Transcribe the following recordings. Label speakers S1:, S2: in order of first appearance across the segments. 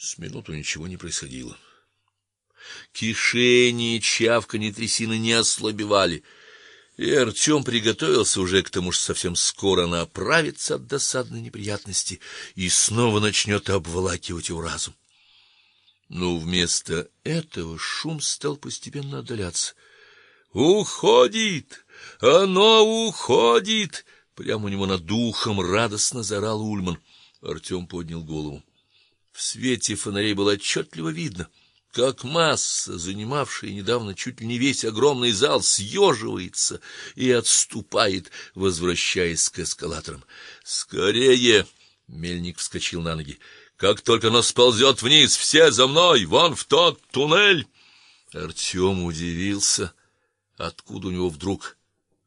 S1: С минуту ничего не происходило. Кишение, чавканье трясины не ослабевали. И Артем приготовился уже к тому, что совсем скоро она оправится от досадной неприятности и снова начнет обволакивать его разум. Но вместо этого шум стал постепенно отдаляться. Уходит! Оно уходит! Прямо у него над духом радостно заорал Ульман. Артем поднял голову. В свете фонарей было отчетливо видно, как масса, занимавшая недавно чуть ли не весь огромный зал, съеживается и отступает, возвращаясь к эскалаторам. Скорее, Мельник вскочил на ноги. Как только оно сползет вниз, все за мной, вон в тот туннель. Артем удивился, откуда у него вдруг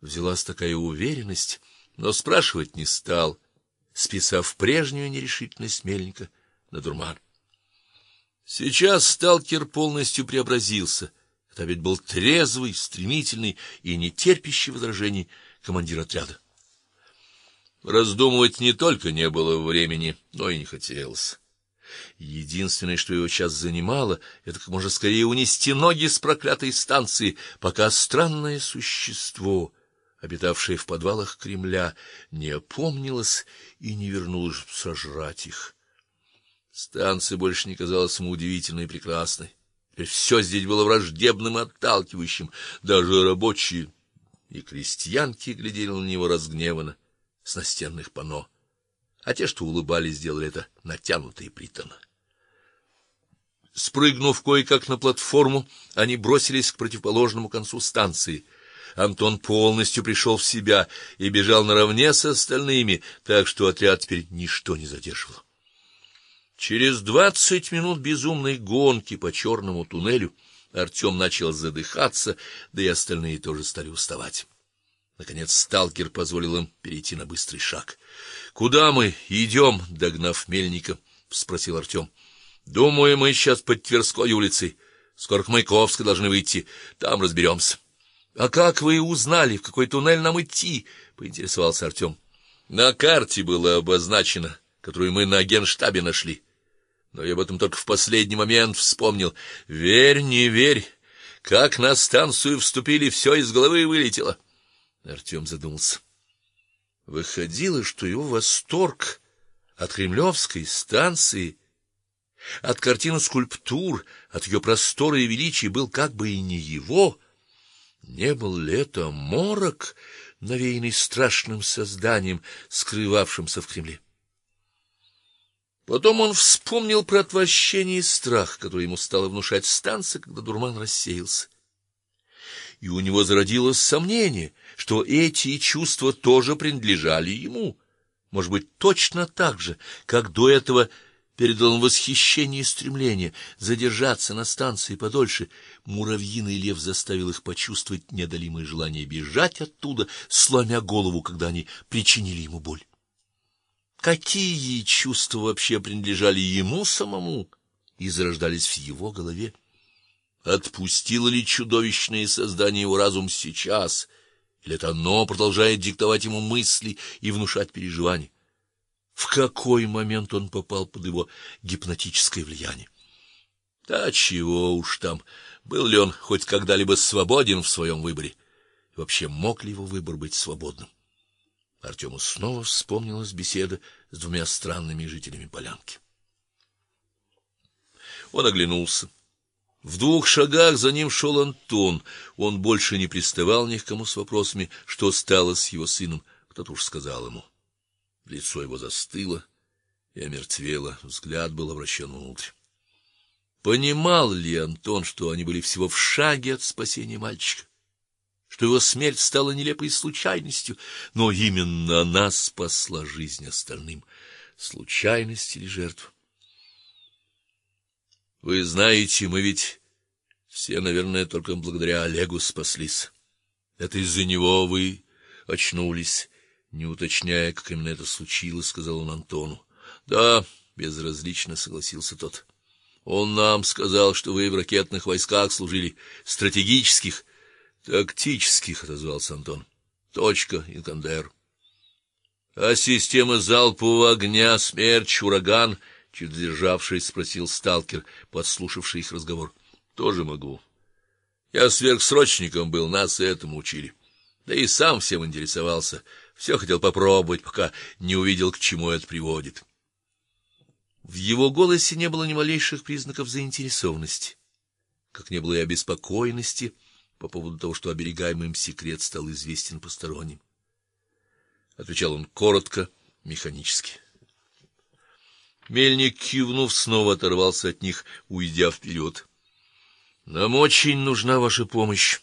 S1: взялась такая уверенность, но спрашивать не стал, списав прежнюю нерешительность Мельника на дурман. Сейчас сталкер полностью преобразился. Это ведь был трезвый, стремительный и не терпящий возражений командир отряда. Раздумывать не только не было времени, но и не хотелось. Единственное, что его сейчас занимало, это как можно скорее унести ноги с проклятой станции, пока странное существо, обитавшее в подвалах Кремля, не опомнилось и не вернулось сожрать их. Станция больше не казалась ему удивительной и прекрасной. Теперь все здесь было враждебным и отталкивающим. Даже рабочие и крестьянки глядели на него разгневанно с настенных панно, а те, что улыбались, сделали это натянуто и пританно. Спрыгнув кое-как на платформу, они бросились к противоположному концу станции. Антон полностью пришел в себя и бежал наравне с остальными, так что отряд теперь ничто не задерживало. Через двадцать минут безумной гонки по черному туннелю Артем начал задыхаться, да и остальные тоже стали уставать. Наконец сталкер позволил им перейти на быстрый шаг. Куда мы идем?» — догнав Мельника, спросил Артем. — Думаю, мы сейчас под Тверской улицей. Скоро к Маяковской должны выйти, там разберемся. — А как вы узнали, в какой туннель нам идти? поинтересовался Артем. — На карте было обозначено которую мы на генштабе нашли. Но я об этом только в последний момент вспомнил. Верь, не верь, как на станцию вступили, все из головы вылетело. Артем задумался. Выходило, что его восторг от Кремлевской станции, от картины скульптур, от ее простора и величия был как бы и не его. Не был ли это морок, навеянный страшным созданием, скрывавшимся в Кремле? Потом он вспомнил про отвращение и страх, который ему стало внушать станция, когда дурман рассеялся. И у него зародилось сомнение, что эти чувства тоже принадлежали ему. Может быть, точно так же, как до этого передал он восхищение и стремление задержаться на станции подольше, муравьиный лев заставил их почувствовать неодолимое желание бежать оттуда, сломя голову, когда они причинили ему боль. Какие чувства вообще принадлежали ему самому и зарождались в его голове? Отпустило ли чудовищное создание его разум сейчас, или это оно продолжает диктовать ему мысли и внушать переживания? В какой момент он попал под его гипнотическое влияние? Да чего уж там, был ли он хоть когда-либо свободен в своем выборе? И вообще мог ли его выбор быть свободным? Артему снова вспомнилась беседа с двумя странными жителями полянки. Он оглянулся. В двух шагах за ним шел Антон. Он больше не приставал ни к кому с вопросами, что стало с его сыном. Кто-то уж сказал ему. Лицо его застыло и омертвело, взгляд был обращен внутрь. Понимал ли Антон, что они были всего в шаге от спасения мальчика? Что его смерть стала нелепой случайностью, но именно она спасла жизнь остальным. Случайность или жертва? Вы знаете, мы ведь все, наверное, только благодаря Олегу спаслись. Это из-за него вы очнулись, не уточняя, как именно это случилось, сказал он Антону. Да, безразлично согласился тот. Он нам сказал, что вы в ракетных войсках служили, стратегических Тактических, отозвался Антон. Точка, Инкандер. А система залпового огня, смерч, ураган чуть державшись, спросил сталкер, подслушавший их разговор. Тоже могу. Я сверхсрочником был, нас этому учили. Да и сам всем интересовался, все хотел попробовать, пока не увидел, к чему это приводит. В его голосе не было ни малейших признаков заинтересованности, как не было и обеспокоенности по поводу того, что оберегаемый им секрет стал известен посторонним. Отвечал он коротко, механически. Мельник, кивнув, снова оторвался от них, уйдя вперед. — Нам очень нужна ваша помощь,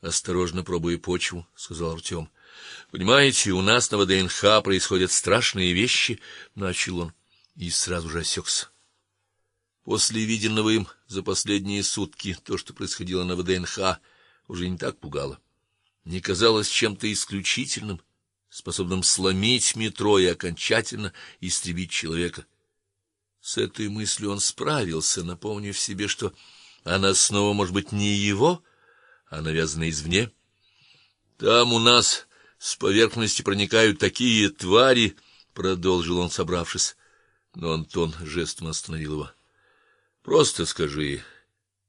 S1: осторожно пробуя почву, сказал Артем. — Понимаете, у нас на ВДНХ происходят страшные вещи, начал он и сразу же осекся. После виденного им за последние сутки то, что происходило на ВДНХ, уже не так пугало. Не казалось чем-то исключительным, способным сломить метро и окончательно истребить человека. С этой мыслью он справился, напомнив себе, что она снова может быть не его, а навязана извне. Там у нас с поверхности проникают такие твари, продолжил он, собравшись. Но Антон жестом остановил его. Просто скажи,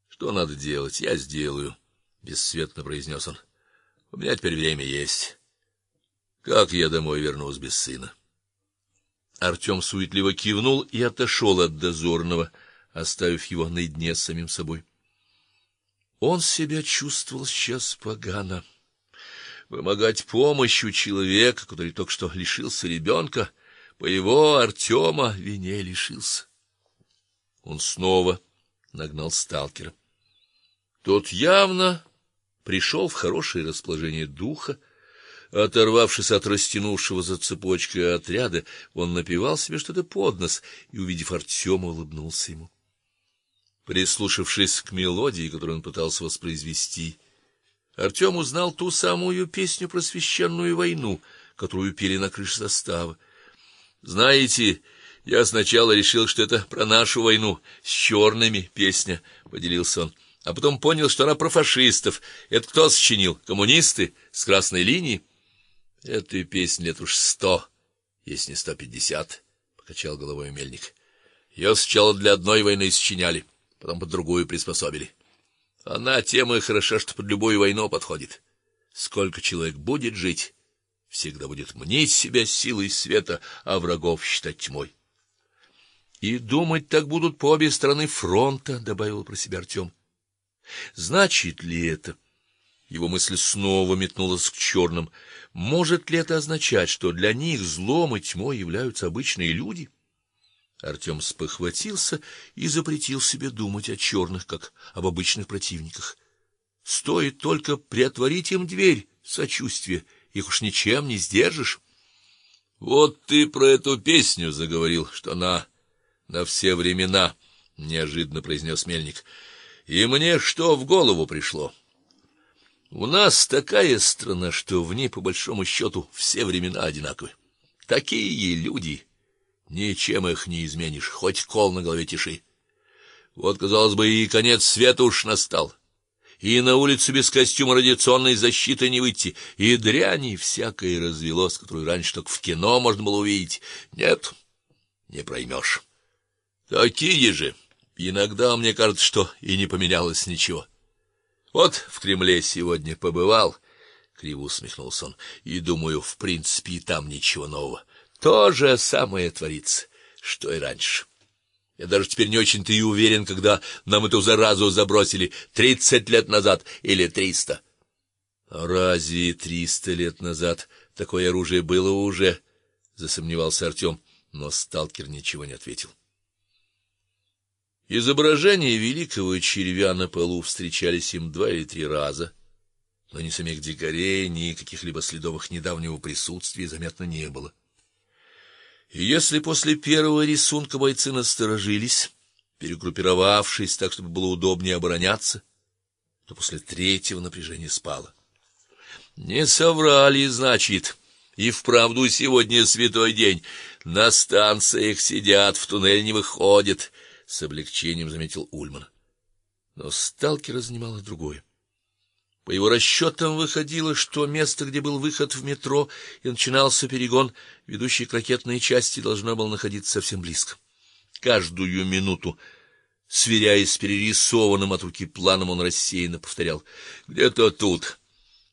S1: что надо делать, я сделаю, бесцветно произнес он. У меня теперь время есть. Как я домой вернусь без сына? Артем суетливо кивнул и отошел от дозорного, оставив его наедине с самим собой. Он себя чувствовал сейчас погано. Вымогать помощь у человека, который только что лишился ребенка, по его Артема вине лишился. Он снова нагнал сталкера. Тот явно пришел в хорошее расположение духа, Оторвавшись от растянувшего за цепочкой отряда, он напевал себе что-то под нос и, увидев Артема, улыбнулся ему. Прислушавшись к мелодии, которую он пытался воспроизвести, Артем узнал ту самую песню про священную войну, которую пели на крыше состава. Знаете, я сначала решил, что это про нашу войну с черными песня, поделился он, а потом понял, что она про фашистов. Это кто сочинил? Коммунисты с красной линии? Этой песни лет уж сто, если не сто пятьдесят, — покачал головой мельник. Ее сначала для одной войны сочиняли, потом под другую приспособили. Она тема хороша, что под любую войну подходит. Сколько человек будет жить, всегда будет мнить себя силой света, а врагов считать тьмой. И думать так будут по обе стороны фронта, добавил про себя Артем. Значит ли это? Его мысль снова метнулась к черным. Может ли это означать, что для них злом и тьмой являются обычные люди? Артем спохватился и запретил себе думать о черных, как об обычных противниках. Стоит только приотворить им дверь сочувствия, их уж ничем не сдержишь. Вот ты про эту песню заговорил, что она на все времена, неожиданно произнес мельник. И мне что в голову пришло? У нас такая страна, что в ней по большому счету все времена одинаковы. Такие люди, ничем их не изменишь, хоть кол на голове тиши. Вот, казалось бы, и конец света уж настал. И на улицу без костюма радиационной защиты не выйти, и дряни всякое развелось, которую раньше только в кино можно было увидеть. Нет, не проймешь. Такие же. Иногда мне кажется, что и не поменялось ничего. Вот в Кремле сегодня побывал, криво усмехнулся он. И думаю, в принципе, и там ничего нового. То же самое творится, что и раньше. Я даже теперь не очень-то и уверен, когда нам эту заразу забросили тридцать лет назад или триста. Разве триста лет назад такое оружие было уже? засомневался Артем, но сталкер ничего не ответил. Изображения великого червя на полу встречались им два или три раза, но ни самих дикарей, ни каких-либо следов их недавнего присутствия заметно не было. И если после первого рисунка бойцы насторожились, перегруппировавшись так, чтобы было удобнее обороняться, то после третьего напряжение спало. Не соврали, значит, и вправду сегодня святой день. На станциях сидят, в туннель не выходят с облегчением заметил Ульман. Но сталкера занимало другое. По его расчетам выходило, что место, где был выход в метро и начинался перегон, ведущий к ракетной части, должно было находиться совсем близко. каждую минуту. Сверяясь с перерисованным от руки планом, он рассеянно повторял: "Где-то тут.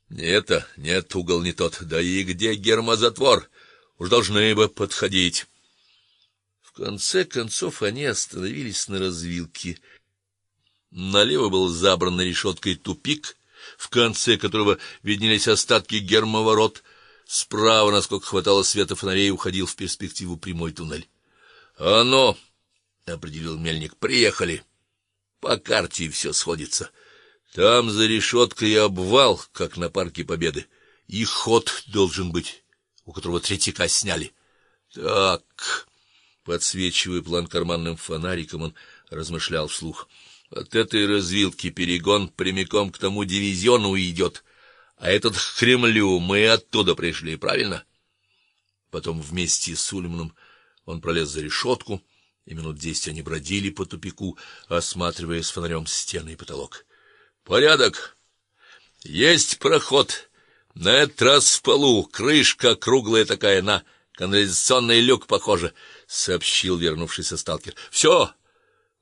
S1: Не это, нет, угол не тот. Да и где гермозатвор? Уж должны бы подходить". Конце концов они остановились на развилке. Налево был забран решеткой тупик, в конце которого виднелись остатки гермоворот. Справа, насколько хватало света фонарей, уходил в перспективу прямой туннель. "Оно", определил мельник. "Приехали. По карте все сходится. Там за решеткой обвал, как на парке Победы, и ход должен быть, у которого третьяка сняли. Так, подсвечивая план карманным фонариком, он размышлял вслух. От этой развилки перегон прямиком к тому дивизиону идет, а этот к Кремлю мы оттуда пришли, правильно? Потом вместе с Ульманом он пролез за решетку, и минут десять они бродили по тупику, осматривая с фонарем стены и потолок. Порядок. Есть проход. На этот раз в полу, крышка круглая такая, на канализационный люк похоже, сообщил вернувшийся сталкер. Все,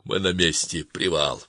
S1: мы на месте, привал.